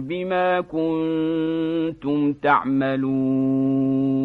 بما كنتم تعملون